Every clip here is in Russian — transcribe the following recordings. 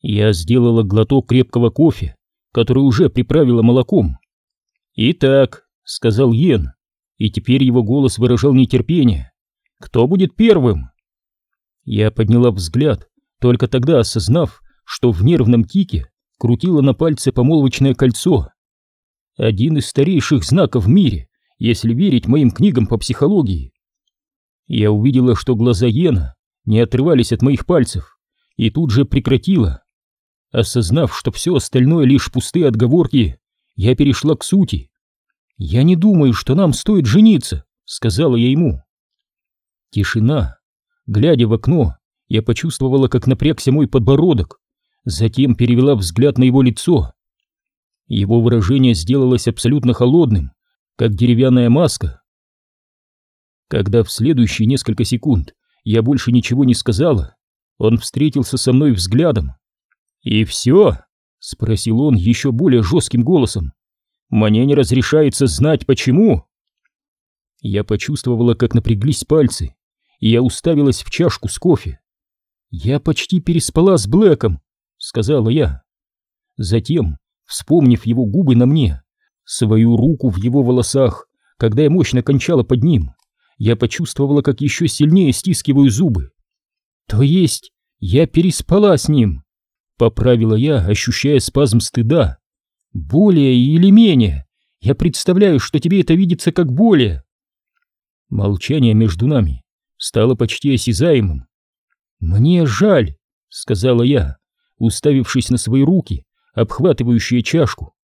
Я сделала глоток крепкого кофе, который уже приправила молоком. «Итак», — сказал Йен, и теперь его голос выражал нетерпение. «Кто будет первым?» Я подняла взгляд, только тогда осознав, что в нервном тике крутило на пальце помолвочное кольцо. Один из старейших знаков в мире, если верить моим книгам по психологии. Я увидела, что глаза Йена не отрывались от моих пальцев, и тут же прекратила. Осознав, что все остальное лишь пустые отговорки, я перешла к сути. «Я не думаю, что нам стоит жениться», — сказала я ему. Тишина. Глядя в окно, я почувствовала, как напрягся мой подбородок, затем перевела взгляд на его лицо. Его выражение сделалось абсолютно холодным, как деревянная маска. Когда в следующие несколько секунд я больше ничего не сказала, он встретился со мной взглядом. «И все?» — спросил он еще более жестким голосом. «Мне не разрешается знать, почему?» Я почувствовала, как напряглись пальцы, и я уставилась в чашку с кофе. «Я почти переспала с Блэком», — сказала я. Затем, вспомнив его губы на мне, свою руку в его волосах, когда я мощно кончала под ним, я почувствовала, как еще сильнее стискиваю зубы. «То есть я переспала с ним?» — поправила я, ощущая спазм стыда. «Более или менее. Я представляю, что тебе это видится как более». Молчание между нами стало почти осязаемым. «Мне жаль», — сказала я, уставившись на свои руки, обхватывающие чашку.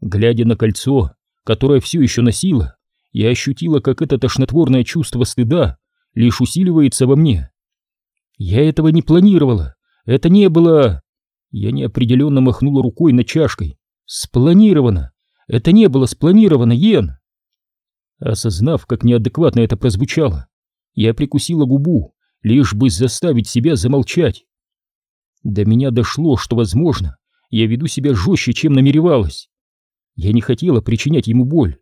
Глядя на кольцо, которое все еще носила, я ощутила, как это тошнотворное чувство стыда лишь усиливается во мне. Я этого не планировала, это не было... Я неопределенно махнула рукой над чашкой. Спланировано! Это не было спланировано, Йен! Осознав, как неадекватно это прозвучало, я прикусила губу, лишь бы заставить себя замолчать. До меня дошло, что, возможно, я веду себя жестче, чем намеревалась. Я не хотела причинять ему боль.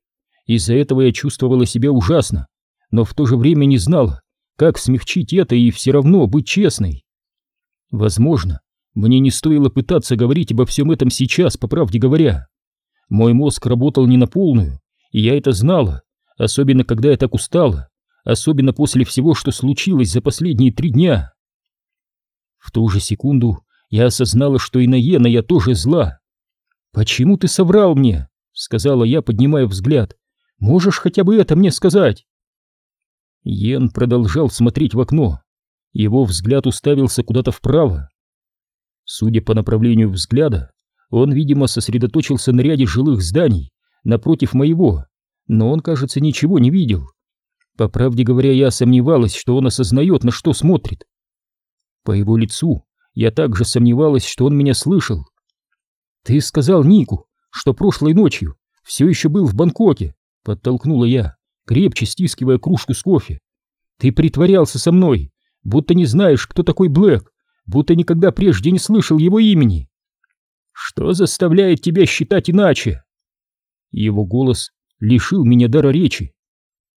Из-за этого я чувствовала себя ужасно, но в то же время не знала, как смягчить это и все равно быть честной. Возможно, мне не стоило пытаться говорить обо всем этом сейчас, по правде говоря. Мой мозг работал не на полную, и я это знала, особенно когда я так устала, особенно после всего, что случилось за последние три дня. В ту же секунду я осознала, что и на Йена я тоже зла. «Почему ты соврал мне?» — сказала я, поднимая взгляд. «Можешь хотя бы это мне сказать?» Йен продолжал смотреть в окно. Его взгляд уставился куда-то вправо. Судя по направлению взгляда, он, видимо, сосредоточился на ряде жилых зданий напротив моего, но он, кажется, ничего не видел. По правде говоря, я сомневалась, что он осознает, на что смотрит. По его лицу я также сомневалась, что он меня слышал. «Ты сказал Нику, что прошлой ночью все еще был в Бангкоке», — подтолкнула я, крепче стискивая кружку с кофе. «Ты притворялся со мной, будто не знаешь, кто такой Блэк, будто никогда прежде не слышал его имени. Что заставляет тебя считать иначе?» Его голос лишил меня дара речи.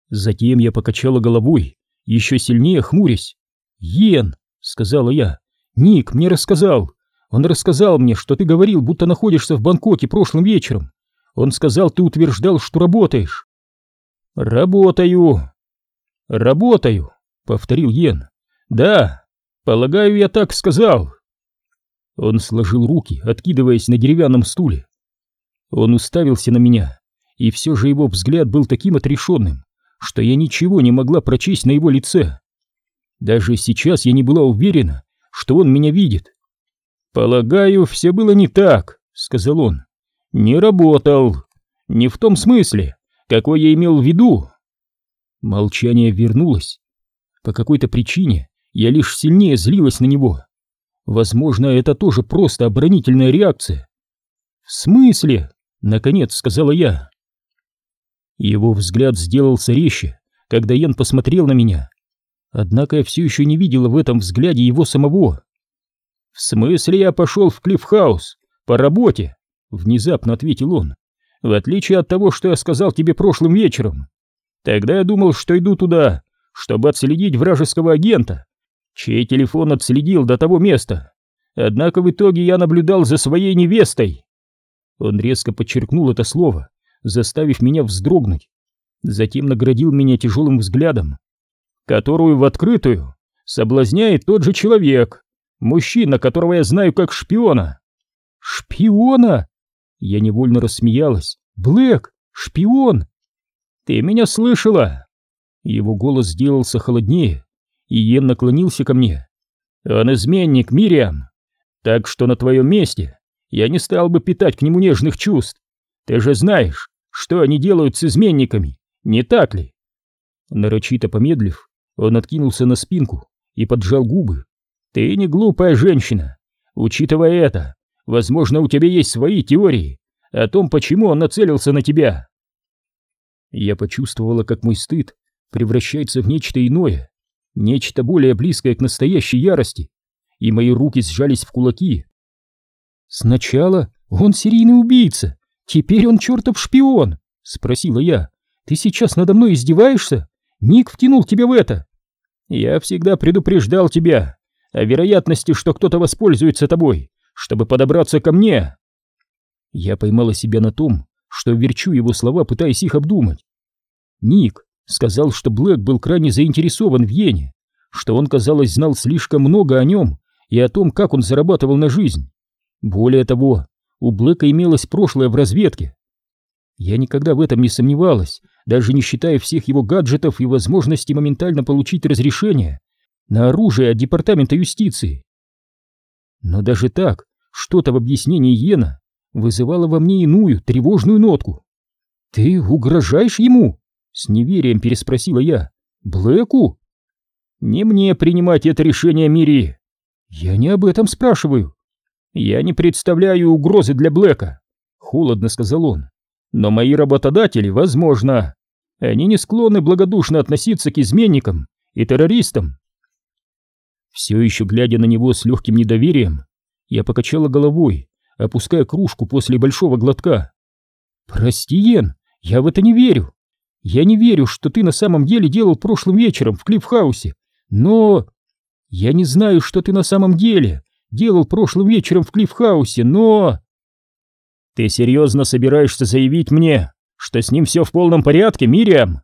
Затем я покачала головой, еще сильнее хмурясь. «Йен!» — сказала я. «Ник мне рассказал. Он рассказал мне, что ты говорил, будто находишься в Бангкоке прошлым вечером. Он сказал, ты утверждал, что работаешь». «Работаю». «Работаю», — повторил Йен. «Да, полагаю, я так сказал». Он сложил руки, откидываясь на деревянном стуле. Он уставился на меня, и все же его взгляд был таким отрешенным, что я ничего не могла прочесть на его лице. Даже сейчас я не была уверена, что он меня видит. «Полагаю, все было не так», — сказал он. «Не работал. Не в том смысле, какой я имел в виду». Молчание вернулось. По какой-то причине я лишь сильнее злилась на него. Возможно, это тоже просто оборонительная реакция. «В смысле?» — наконец сказала я. Его взгляд сделался резче, когда Ян посмотрел на меня. Однако я все еще не видела в этом взгляде его самого. «В смысле я пошел в Клиффхаус? По работе?» — внезапно ответил он. «В отличие от того, что я сказал тебе прошлым вечером. Тогда я думал, что иду туда, чтобы отследить вражеского агента, чей телефон отследил до того места. однако в итоге я наблюдал за своей невестой. Он резко подчеркнул это слово, заставив меня вздрогнуть. Затем наградил меня тяжелым взглядом, которую в открытую соблазняет тот же человек, мужчина, которого я знаю как шпиона. Шпиона? Я невольно рассмеялась. Блэк, шпион! Ты меня слышала? Его голос сделался холоднее, и Йен наклонился ко мне. Он изменник, Мириам. Так что на твоем месте я не стал бы питать к нему нежных чувств. Ты же знаешь, что они делают с изменниками, не так ли? Нарочито помедлив, он откинулся на спинку и поджал губы. Ты не глупая женщина. Учитывая это, возможно, у тебя есть свои теории о том, почему он нацелился на тебя. Я почувствовала, как мой стыд превращается в нечто иное, нечто более близкое к настоящей ярости, и мои руки сжались в кулаки. «Сначала он серийный убийца, теперь он чертов шпион», — спросила я. «Ты сейчас надо мной издеваешься? Ник втянул тебя в это». «Я всегда предупреждал тебя о вероятности, что кто-то воспользуется тобой, чтобы подобраться ко мне». Я поймала себя на том, что верчу его слова, пытаясь их обдумать. Ник сказал, что Блэк был крайне заинтересован в Йене, что он, казалось, знал слишком много о нем и о том, как он зарабатывал на жизнь. Более того, у Блэка имелось прошлое в разведке. Я никогда в этом не сомневалась, даже не считая всех его гаджетов и возможности моментально получить разрешение на оружие от Департамента юстиции. Но даже так, что-то в объяснении Йена вызывало во мне иную, тревожную нотку. «Ты угрожаешь ему?» — с неверием переспросила я. «Блэку?» «Не мне принимать это решение, Мири!» «Я не об этом спрашиваю!» «Я не представляю угрозы для Блэка!» — холодно сказал он. «Но мои работодатели, возможно, они не склонны благодушно относиться к изменникам и террористам». Все еще глядя на него с легким недоверием, я покачала головой, опуская кружку после большого глотка. «Прости, Йен, я в это не верю. Я не верю, что ты на самом деле делал прошлым вечером в Клиффхаусе, но... Я не знаю, что ты на самом деле делал прошлым вечером в Клиффхаусе, но...» «Ты серьезно собираешься заявить мне, что с ним все в полном порядке, Мириам?»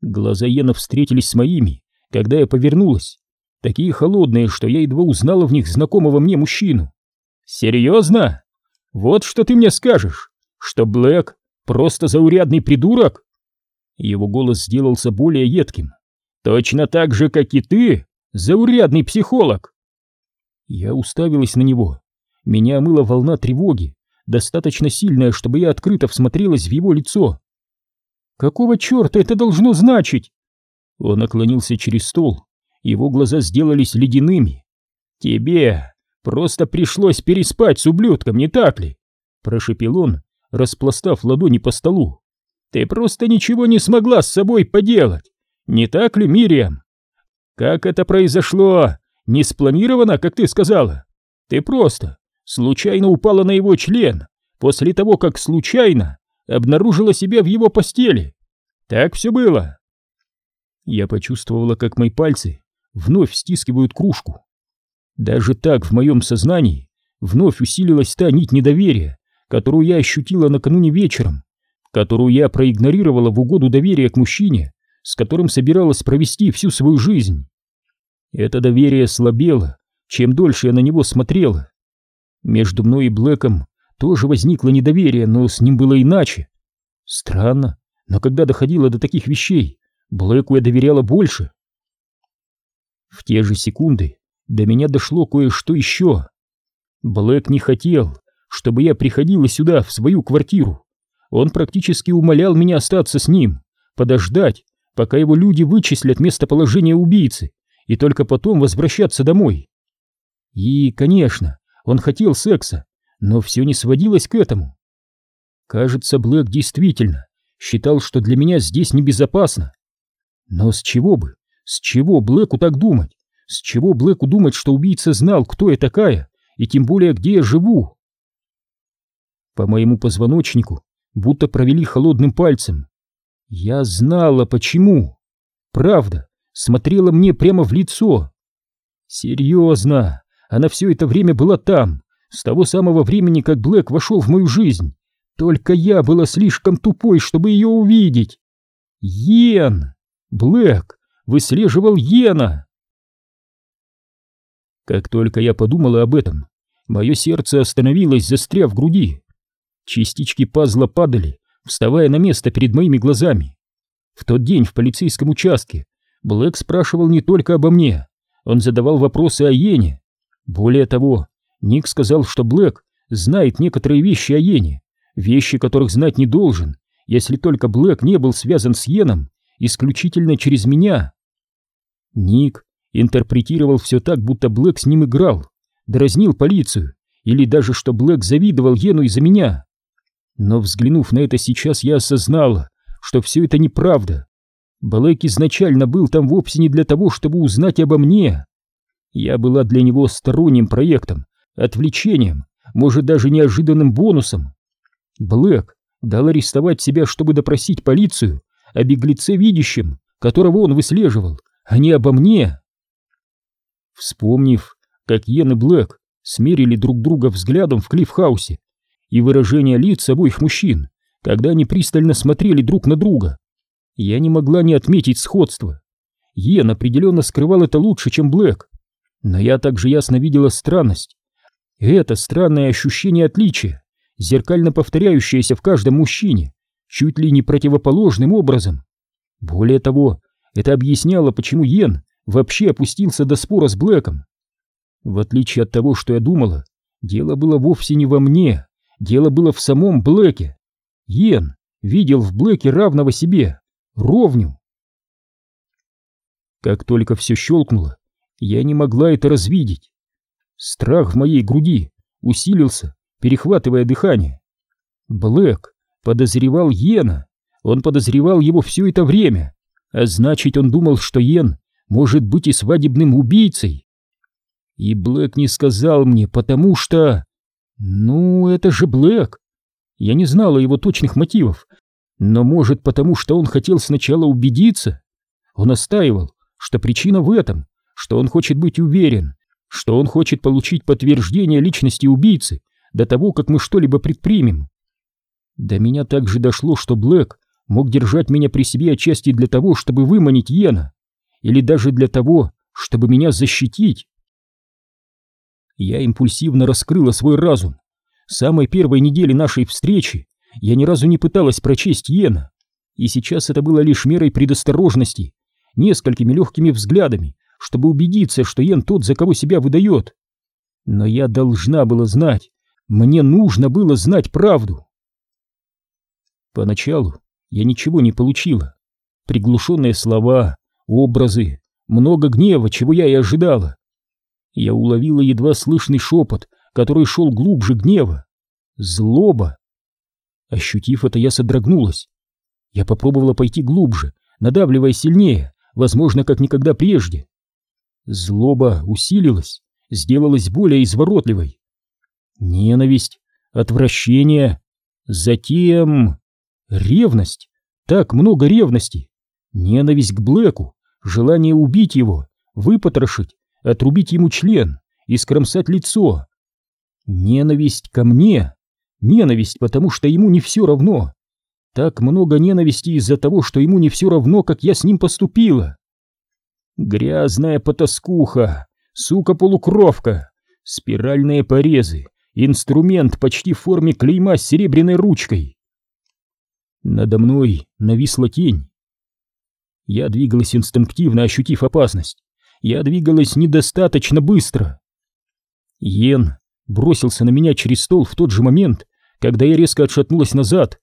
Глаза Йена встретились с моими, когда я повернулась, такие холодные, что я едва узнала в них знакомого мне мужчину. «Серьезно? Вот что ты мне скажешь, что Блэк просто заурядный придурок?» Его голос сделался более едким. «Точно так же, как и ты, заурядный психолог!» Я уставилась на него. Меня омыла волна тревоги, достаточно сильная, чтобы я открыто всмотрелась в его лицо. «Какого черта это должно значить?» Он наклонился через стол, его глаза сделались ледяными. «Тебе Просто пришлось переспать с ублюдком, не так ли? Прошепел он, распластав ладони по столу. Ты просто ничего не смогла с собой поделать, не так ли, Мириам? Как это произошло? Не спланировано, как ты сказала? Ты просто случайно упала на его член после того, как случайно обнаружила себя в его постели. Так все было. Я почувствовала, как мои пальцы вновь стискивают кружку. Даже так в моем сознании вновь усилилась та нить недоверия, которую я ощутила накануне вечером, которую я проигнорировала в угоду доверия к мужчине, с которым собиралась провести всю свою жизнь. Это доверие слабело, чем дольше я на него смотрела. Между мной и Блэком тоже возникло недоверие, но с ним было иначе. Странно, но когда доходило до таких вещей, Блэку я доверяла больше. В те же секунды до меня дошло кое-что еще. Блэк не хотел, чтобы я приходила сюда, в свою квартиру. Он практически умолял меня остаться с ним, подождать, пока его люди вычислят местоположение убийцы, и только потом возвращаться домой. И, конечно, он хотел секса, но все не сводилось к этому. Кажется, Блэк действительно считал, что для меня здесь небезопасно. Но с чего бы, с чего Блэку так думать? С чего Блэку думать, что убийца знал, кто я такая, и тем более, где я живу? По моему позвоночнику будто провели холодным пальцем. Я знала, почему. Правда, смотрела мне прямо в лицо. Серьезно, Она все это время была там, с того самого времени, как Блэк вошел в мою жизнь. Только я была слишком тупой, чтобы ее увидеть. Йен! Блэк выслеживал Йена! Как только я подумала об этом, мое сердце остановилось, застряв в груди. Частички пазла падали, вставая на место перед моими глазами. В тот день в полицейском участке Блэк спрашивал не только обо мне, он задавал вопросы о Йене. Более того, Ник сказал, что Блэк знает некоторые вещи о Йене, вещи, которых знать не должен, если только Блэк не был связан с Йеном исключительно через меня. Ник интерпретировал все так, будто Блэк с ним играл, дразнил полицию, или даже что Блэк завидовал Йену из-за меня. Но взглянув на это сейчас, я осознала, что все это неправда. Блэк изначально был там вовсе не для того, чтобы узнать обо мне. Я была для него сторонним проектом, отвлечением, может даже неожиданным бонусом. Блэк дал арестовать себя, чтобы допросить полицию о беглеце видящем, которого он выслеживал, а не обо мне. Вспомнив, как Йен и Блэк смерили друг друга взглядом в Клиффхаусе и выражение лиц обоих мужчин, когда они пристально смотрели друг на друга, я не могла не отметить сходство. Йен определенно скрывал это лучше, чем Блэк, но я также ясно видела странность. Это странное ощущение отличия, зеркально повторяющееся в каждом мужчине, чуть ли не противоположным образом. Более того, это объясняло, почему Йен вообще опустился до спора с Блэком. В отличие от того, что я думала, дело было вовсе не во мне, дело было в самом Блэке. Йен видел в Блэке равного себе, ровню. Как только все щелкнуло, я не могла это развидеть. Страх в моей груди усилился, перехватывая дыхание. Блэк подозревал Йена, он подозревал его все это время, а значит, он думал, что Йен может быть и свадебным убийцей. И Блэк не сказал мне, потому что... Ну, это же Блэк. Я не знала его точных мотивов, но, может, потому что он хотел сначала убедиться. Он настаивал, что причина в этом, что он хочет быть уверен, что он хочет получить подтверждение личности убийцы до того, как мы что-либо предпримем. До меня также дошло, что Блэк мог держать меня при себе отчасти для того, чтобы выманить Йена, или даже для того, чтобы меня защитить. Я импульсивно раскрыла свой разум. С самой первой недели нашей встречи я ни разу не пыталась прочесть Йена, и сейчас это было лишь мерой предосторожности, несколькими легкими взглядами, чтобы убедиться, что Йен тот, за кого себя выдает. Но я должна была знать, мне нужно было знать правду. Поначалу я ничего не получила. Приглушенные слова, образы, много гнева, чего я и ожидала. Я уловила едва слышный шепот, который шел глубже гнева. Злоба. Ощутив это, я содрогнулась. Я попробовала пойти глубже, надавливая сильнее, возможно, как никогда прежде. Злоба усилилась, сделалась более изворотливой. Ненависть, отвращение, затем... Ревность. Так много ревности. Ненависть к Блэку, желание убить его, выпотрошить, отрубить ему член и скромсать лицо. Ненависть ко мне. Ненависть, потому что ему не все равно. Так много ненависти из-за того, что ему не все равно, как я с ним поступила. Грязная потаскуха, сука-полукровка, спиральные порезы, инструмент почти в форме клейма с серебряной ручкой. Надо мной нависла тень. Я двигалась инстинктивно, ощутив опасность. Я двигалась недостаточно быстро. Йен бросился на меня через стол в тот же момент, когда я резко отшатнулась назад.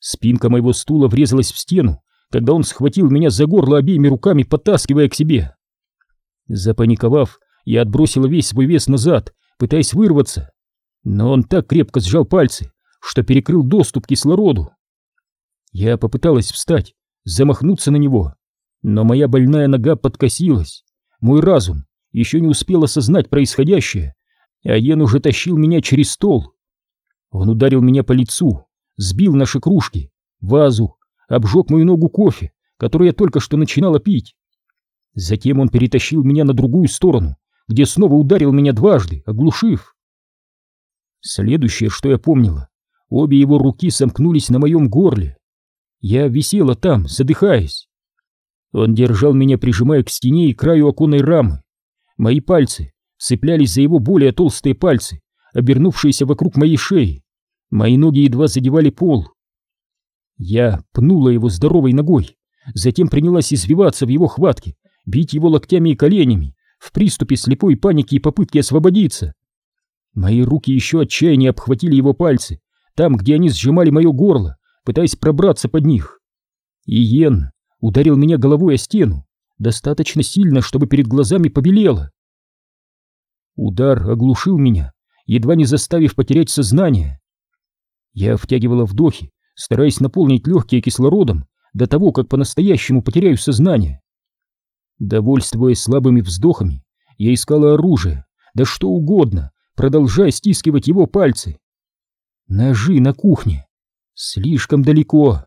Спинка моего стула врезалась в стену, когда он схватил меня за горло обеими руками, подтаскивая к себе. Запаниковав, я отбросила весь свой вес назад, пытаясь вырваться. Но он так крепко сжал пальцы, что перекрыл доступ к кислороду. Я попыталась встать, замахнуться на него, но моя больная нога подкосилась. Мой разум еще не успел осознать происходящее, а Йен уже тащил меня через стол. Он ударил меня по лицу, сбил наши кружки, вазу, обжег мою ногу кофе, который я только что начинала пить. Затем он перетащил меня на другую сторону, где снова ударил меня дважды, оглушив. Следующее, что я помнила, обе его руки сомкнулись на моем горле. Я висела там, задыхаясь. Он держал меня, прижимая к стене и краю оконной рамы. Мои пальцы цеплялись за его более толстые пальцы, обернувшиеся вокруг моей шеи. Мои ноги едва задевали пол. Я пнула его здоровой ногой, затем принялась извиваться в его хватке, бить его локтями и коленями, в приступе слепой паники и попытки освободиться. Мои руки еще отчаяннее обхватили его пальцы, там, где они сжимали мое горло, пытаясь пробраться под них. И Йен ударил меня головой о стену, достаточно сильно, чтобы перед глазами побелело. Удар оглушил меня, едва не заставив потерять сознание. Я втягивала вдохи, стараясь наполнить легкие кислородом до того, как по-настоящему потеряю сознание. Довольствуясь слабыми вздохами, я искала оружие, да что угодно, продолжая стискивать его пальцы. Ножи на кухне. Слишком далеко.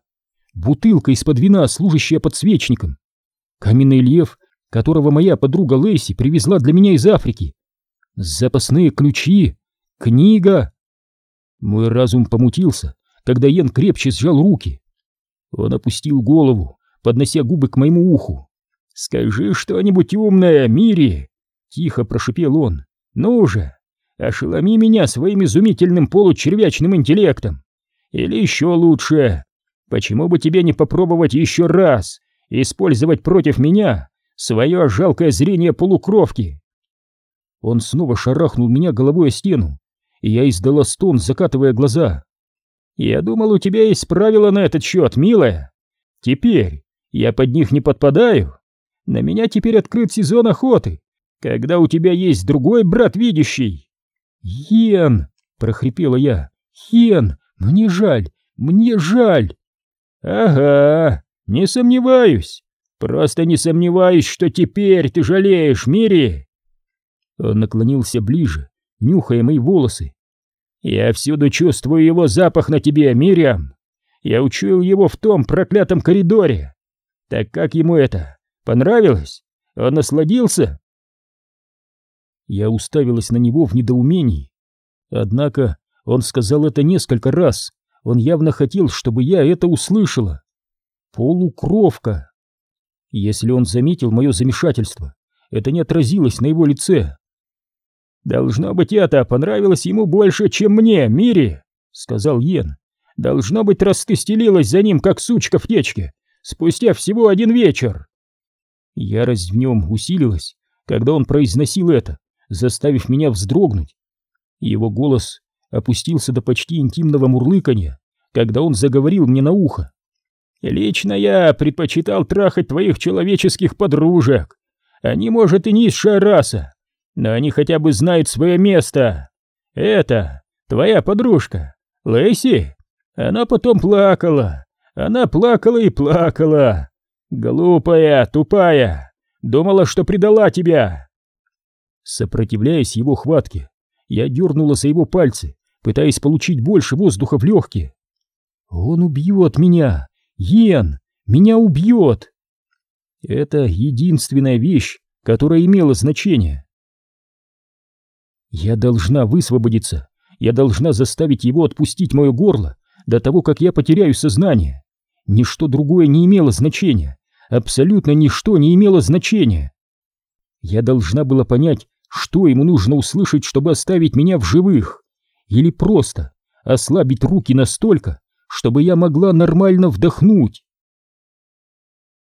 Бутылка из-под вина, служащая подсвечником. Каменный лев, которого моя подруга Лейси привезла для меня из Африки. Запасные ключи. Книга. Мой разум помутился, когда Йен крепче сжал руки. Он опустил голову, поднося губы к моему уху. «Скажи что-нибудь умное, Мири!» — тихо прошипел он. «Ну же, ошеломи меня своим изумительным получервячным интеллектом! Или еще лучше, почему бы тебе не попробовать еще раз использовать против меня свое жалкое зрение полукровки?» Он снова шарахнул меня головой о стену, и я издала стон, закатывая глаза. «Я думал, у тебя есть правила на этот счет, милая. Теперь я под них не подпадаю». На меня теперь открыт сезон охоты, когда у тебя есть другой брат видящий. Хен, прохрипела я. Хен, мне жаль, мне жаль. Ага, не сомневаюсь. Просто не сомневаюсь, что теперь ты жалеешь, Мири. Он наклонился ближе, нюхая мои волосы. Я всюду чувствую его запах на тебе, Мириам. Я учуял его в том проклятом коридоре. Так как ему это? Понравилось? Он насладился?» Я уставилась на него в недоумении. Однако он сказал это несколько раз. Он явно хотел, чтобы я это услышала. Полукровка. Если он заметил мое замешательство, это не отразилось на его лице. «Должно быть, это понравилось ему больше, чем мне, Мири», — сказал Йен. «Должно быть, раз ты стелилась за ним, как сучка в течке, спустя всего один вечер». Ярость в нем усилилась, когда он произносил это, заставив меня вздрогнуть. Его голос опустился до почти интимного мурлыканья, когда он заговорил мне на ухо. «Лично я предпочитал трахать твоих человеческих подружек. Они, может, и низшая раса, но они хотя бы знают свое место. Это твоя подружка, Лэйси. Она потом плакала. Она плакала и плакала. «Глупая, тупая! Думала, что предала тебя!» Сопротивляясь его хватке, я дернула за его пальцы, пытаясь получить больше воздуха в легкие. «Он убьет меня! Йен! Меня убьет!» Это единственная вещь, которая имела значение. Я должна высвободиться, я должна заставить его отпустить мое горло до того, как я потеряю сознание. Ничто другое не имело значения абсолютно ничто не имело значения. Я должна была понять, что ему нужно услышать, чтобы оставить меня в живых, или просто ослабить руки настолько, чтобы я могла нормально вдохнуть.